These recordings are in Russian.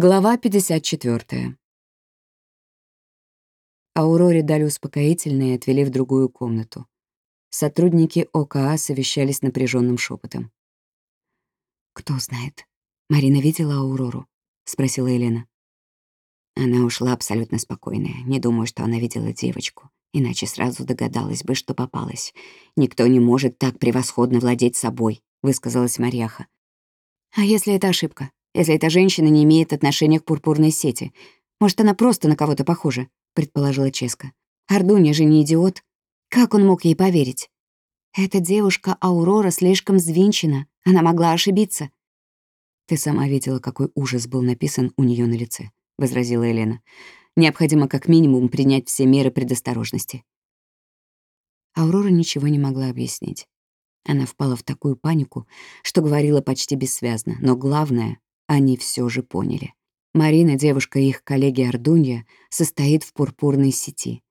Глава 54. Ауроре дали успокоительное и отвели в другую комнату. Сотрудники ОКА совещались напряженным шепотом. «Кто знает? Марина видела Аурору?» — спросила Елена. Она ушла абсолютно спокойная. Не думаю, что она видела девочку. Иначе сразу догадалась бы, что попалась. «Никто не может так превосходно владеть собой», — высказалась Марьяха. «А если это ошибка? Если эта женщина не имеет отношения к пурпурной сети? Может, она просто на кого-то похожа?» — предположила Ческа. «Ардуня же не идиот. Как он мог ей поверить? Эта девушка Аурора слишком взвинчена. Она могла ошибиться. «Ты сама видела, какой ужас был написан у нее на лице», — возразила Елена. «Необходимо как минимум принять все меры предосторожности». Аурора ничего не могла объяснить. Она впала в такую панику, что говорила почти бессвязно, но главное, они все же поняли. Марина, девушка их коллеги Ардунья, состоит в пурпурной сети.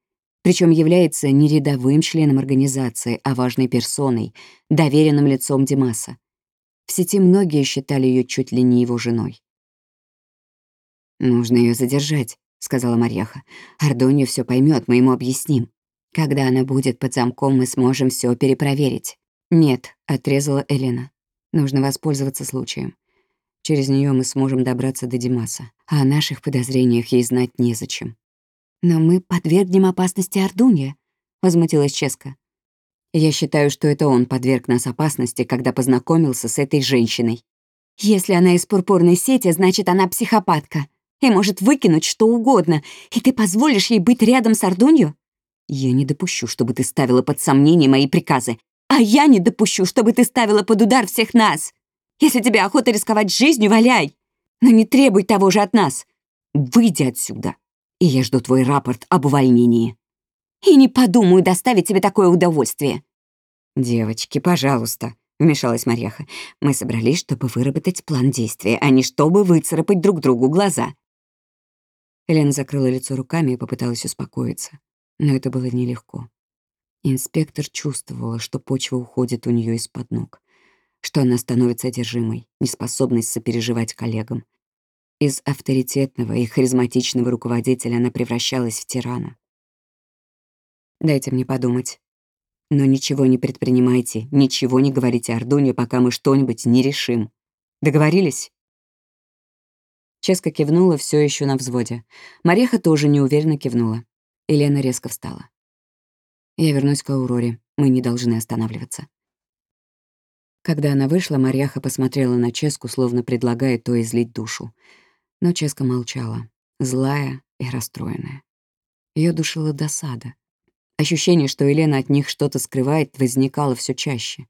Причем является не рядовым членом организации, а важной персоной, доверенным лицом Димаса. В сети многие считали ее чуть ли не его женой. «Нужно ее задержать», — сказала Марьяха. «Ардонья все поймет, мы ему объясним. Когда она будет под замком, мы сможем все перепроверить». «Нет», — отрезала Элена. «Нужно воспользоваться случаем. Через нее мы сможем добраться до Димаса, а о наших подозрениях ей знать незачем». «Но мы подвергнем опасности Ардунья», — возмутилась Ческа. Я считаю, что это он подверг нас опасности, когда познакомился с этой женщиной. Если она из пурпурной сети, значит, она психопатка и может выкинуть что угодно, и ты позволишь ей быть рядом с Ардунью? Я не допущу, чтобы ты ставила под сомнение мои приказы. А я не допущу, чтобы ты ставила под удар всех нас. Если тебе охота рисковать жизнью, валяй. Но не требуй того же от нас. Выйди отсюда, и я жду твой рапорт об увольнении. И не подумаю доставить тебе такое удовольствие». «Девочки, пожалуйста», — вмешалась Марьяха. «Мы собрались, чтобы выработать план действия, а не чтобы выцарапать друг другу глаза». Елена закрыла лицо руками и попыталась успокоиться. Но это было нелегко. Инспектор чувствовала, что почва уходит у нее из-под ног, что она становится одержимой, неспособной сопереживать коллегам. Из авторитетного и харизматичного руководителя она превращалась в тирана. Дайте мне подумать. Но ничего не предпринимайте, ничего не говорите Ардуне, пока мы что-нибудь не решим. Договорились?» Ческа кивнула все еще на взводе. Мареха тоже неуверенно кивнула. Елена резко встала. «Я вернусь к Ауроре. Мы не должны останавливаться». Когда она вышла, Марьяха посмотрела на Ческу, словно предлагая то излить душу. Но Ческа молчала, злая и расстроенная. Ее душила досада. Ощущение, что Елена от них что-то скрывает, возникало все чаще.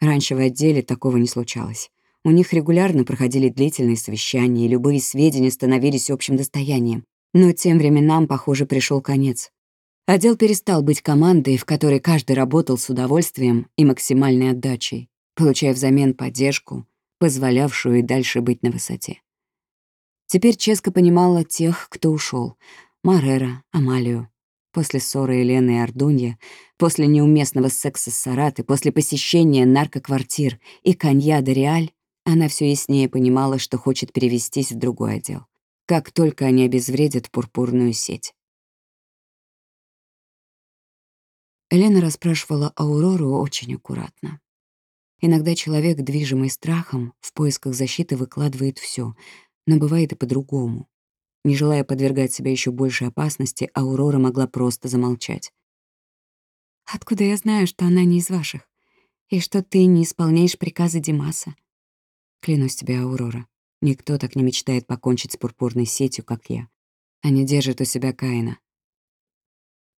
Раньше в отделе такого не случалось. У них регулярно проходили длительные совещания, и любые сведения становились общим достоянием. Но тем временам, похоже, пришел конец. Отдел перестал быть командой, в которой каждый работал с удовольствием и максимальной отдачей, получая взамен поддержку, позволявшую и дальше быть на высоте. Теперь Ческа понимала тех, кто ушел: Марера, Амалию, После ссоры Елены и Ардунья, после неуместного секса с Сараты, после посещения наркоквартир и конья де Реаль, она все яснее понимала, что хочет перевестись в другой отдел. Как только они обезвредят пурпурную сеть. Елена расспрашивала Аурору очень аккуратно. Иногда человек, движимый страхом, в поисках защиты выкладывает все, но бывает и по-другому. Не желая подвергать себя еще большей опасности, Аурора могла просто замолчать. «Откуда я знаю, что она не из ваших? И что ты не исполняешь приказы Димаса?» «Клянусь тебе, Аурора, никто так не мечтает покончить с пурпурной сетью, как я. Они держат у себя Каина».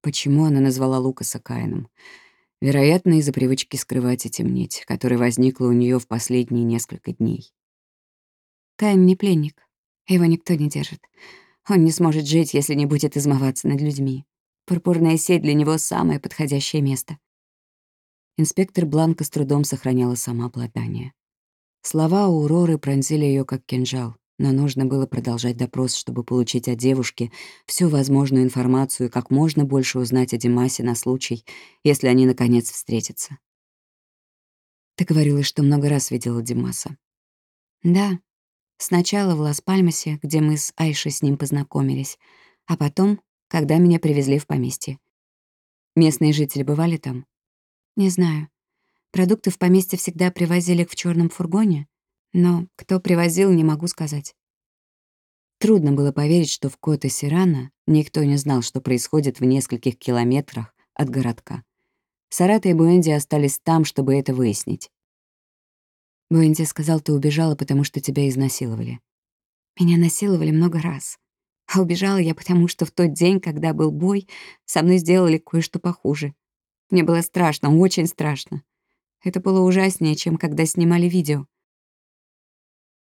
Почему она назвала Лукаса Каином? Вероятно, из-за привычки скрывать и темнеть, которая возникла у нее в последние несколько дней. Каин не пленник. Его никто не держит. Он не сможет жить, если не будет измываться над людьми. Пурпурная сеть для него — самое подходящее место. Инспектор Бланка с трудом сохраняла самообладание. Слова Ауроры пронзили ее как кинжал, но нужно было продолжать допрос, чтобы получить о девушке всю возможную информацию и как можно больше узнать о Димасе на случай, если они, наконец, встретятся. «Ты говорила, что много раз видела Димаса». «Да, Сначала в Лас-Пальмасе, где мы с Айшей с ним познакомились, а потом, когда меня привезли в поместье. Местные жители бывали там? Не знаю. Продукты в поместье всегда привозили в черном фургоне, но кто привозил, не могу сказать. Трудно было поверить, что в Коте Сирана никто не знал, что происходит в нескольких километрах от городка. Сарата и Буэнди остались там, чтобы это выяснить. Буэнди сказал, ты убежала, потому что тебя изнасиловали. Меня насиловали много раз. А убежала я потому, что в тот день, когда был бой, со мной сделали кое-что похуже. Мне было страшно, очень страшно. Это было ужаснее, чем когда снимали видео.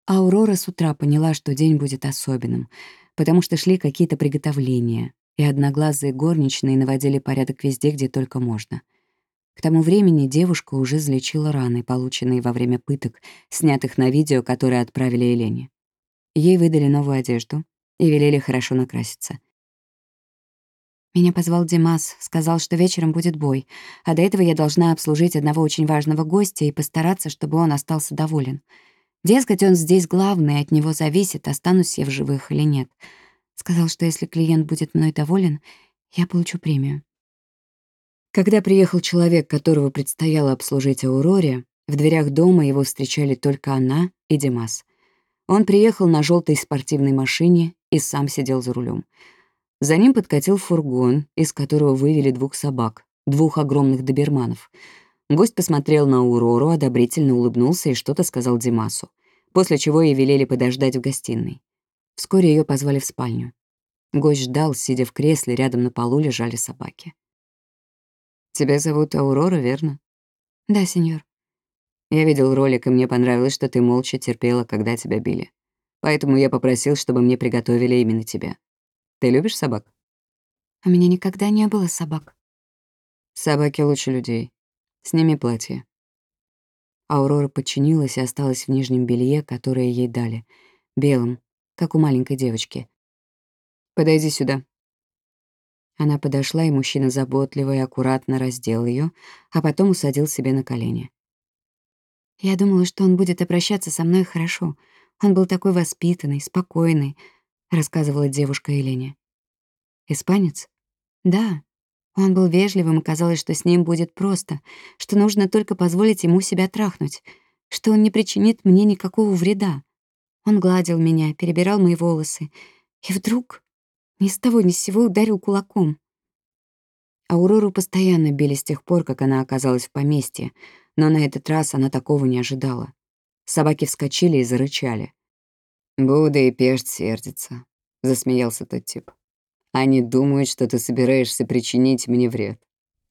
Аурора с утра поняла, что день будет особенным, потому что шли какие-то приготовления, и одноглазые горничные наводили порядок везде, где только можно. К тому времени девушка уже залечила раны, полученные во время пыток, снятых на видео, которые отправили Елене. Ей выдали новую одежду и велели хорошо накраситься. Меня позвал Димас, сказал, что вечером будет бой, а до этого я должна обслужить одного очень важного гостя и постараться, чтобы он остался доволен — Дескать, он здесь главный, от него зависит, останусь я в живых или нет. Сказал, что если клиент будет мной доволен, я получу премию. Когда приехал человек, которого предстояло обслужить Ауроре, в дверях дома его встречали только она и Димас. Он приехал на желтой спортивной машине и сам сидел за рулем. За ним подкатил фургон, из которого вывели двух собак, двух огромных доберманов. Гость посмотрел на Аурору, одобрительно улыбнулся и что-то сказал Димасу после чего ей велели подождать в гостиной. Вскоре ее позвали в спальню. Гость ждал, сидя в кресле, рядом на полу лежали собаки. «Тебя зовут Аурора, верно?» «Да, сеньор». «Я видел ролик, и мне понравилось, что ты молча терпела, когда тебя били. Поэтому я попросил, чтобы мне приготовили именно тебя. Ты любишь собак?» «У меня никогда не было собак». «Собаки лучше людей. Сними платье». Аурора подчинилась и осталась в нижнем белье, которое ей дали, белом, как у маленькой девочки. «Подойди сюда». Она подошла, и мужчина заботливо и аккуратно раздел ее, а потом усадил себе на колени. «Я думала, что он будет обращаться со мной хорошо. Он был такой воспитанный, спокойный», — рассказывала девушка Елене. «Испанец?» «Да, он был вежливым, и казалось, что с ним будет просто, что нужно только позволить ему себя трахнуть, что он не причинит мне никакого вреда. Он гладил меня, перебирал мои волосы, и вдруг ни с того ни с сего ударил кулаком. Аурору постоянно били с тех пор, как она оказалась в поместье, но на этот раз она такого не ожидала. Собаки вскочили и зарычали. «Буда и пешт сердится», — засмеялся тот тип. Они думают, что ты собираешься причинить мне вред.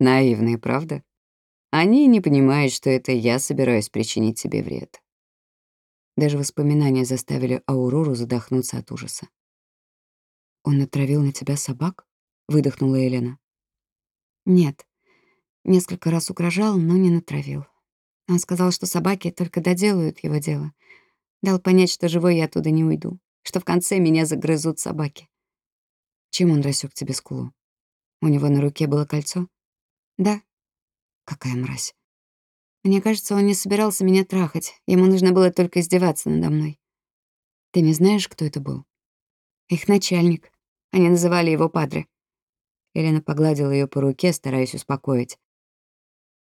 Наивные, правда? Они не понимают, что это я собираюсь причинить тебе вред. Даже воспоминания заставили Аурору задохнуться от ужаса. «Он натравил на тебя собак?» — выдохнула Елена. «Нет. Несколько раз угрожал, но не натравил. Он сказал, что собаки только доделают его дело. Дал понять, что живой я оттуда не уйду, что в конце меня загрызут собаки. Чем он рассек тебе скулу? У него на руке было кольцо? Да. Какая мразь. Мне кажется, он не собирался меня трахать. Ему нужно было только издеваться надо мной. Ты не знаешь, кто это был? Их начальник. Они называли его Падре. Елена погладила ее по руке, стараясь успокоить.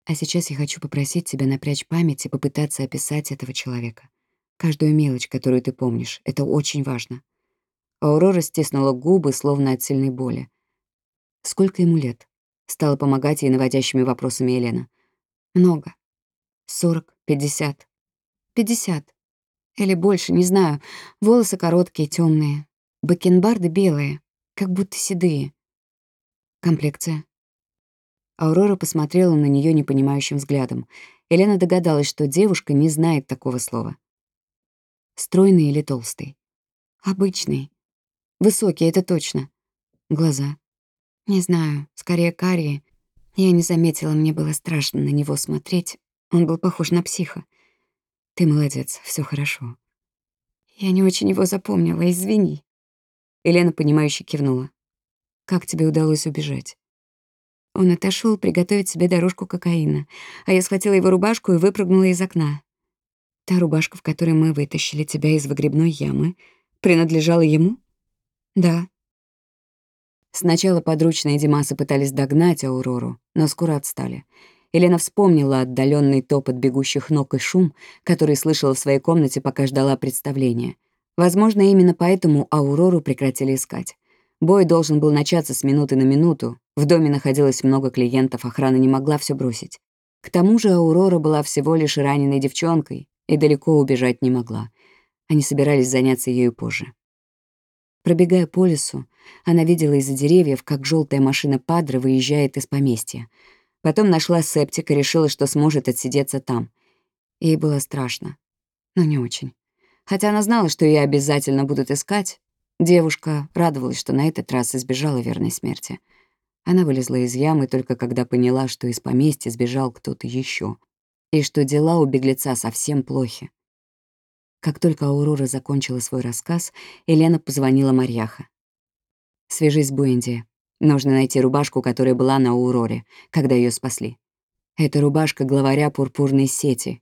А сейчас я хочу попросить тебя напрячь память и попытаться описать этого человека. Каждую мелочь, которую ты помнишь. Это очень важно. Аурора стиснула губы, словно от сильной боли. «Сколько ему лет?» — стала помогать ей наводящими вопросами Елена. «Много. Сорок, пятьдесят. Пятьдесят. Или больше, не знаю. Волосы короткие, темные. Бакенбарды белые, как будто седые. Комплекция». Аурора посмотрела на нее непонимающим взглядом. Елена догадалась, что девушка не знает такого слова. «Стройный или толстый?» «Обычный. Высокий, это точно. Глаза. Не знаю, скорее карие. Я не заметила, мне было страшно на него смотреть. Он был похож на психа. Ты молодец, все хорошо. Я не очень его запомнила, извини. Елена, понимающе кивнула. Как тебе удалось убежать? Он отошел приготовить себе дорожку кокаина, а я схватила его рубашку и выпрыгнула из окна. Та рубашка, в которой мы вытащили тебя из выгребной ямы, принадлежала ему? Да. Сначала подручные Димаса пытались догнать Аурору, но скоро отстали. Елена вспомнила отдаленный топот бегущих ног и шум, который слышала в своей комнате, пока ждала представления. Возможно, именно поэтому Аурору прекратили искать. Бой должен был начаться с минуты на минуту. В доме находилось много клиентов, охрана не могла все бросить. К тому же Аурора была всего лишь раненой девчонкой и далеко убежать не могла. Они собирались заняться ею позже. Пробегая по лесу, она видела из-за деревьев, как желтая машина Падры выезжает из поместья. Потом нашла септик и решила, что сможет отсидеться там. Ей было страшно, но не очень. Хотя она знала, что ее обязательно будут искать, девушка радовалась, что на этот раз избежала верной смерти. Она вылезла из ямы только когда поняла, что из поместья сбежал кто-то еще, и что дела у беглеца совсем плохи. Как только Аурора закончила свой рассказ, Елена позвонила Марьяха. «Свяжись с Буэнди. Нужно найти рубашку, которая была на Ауроре, когда ее спасли. Это рубашка главаря пурпурной сети,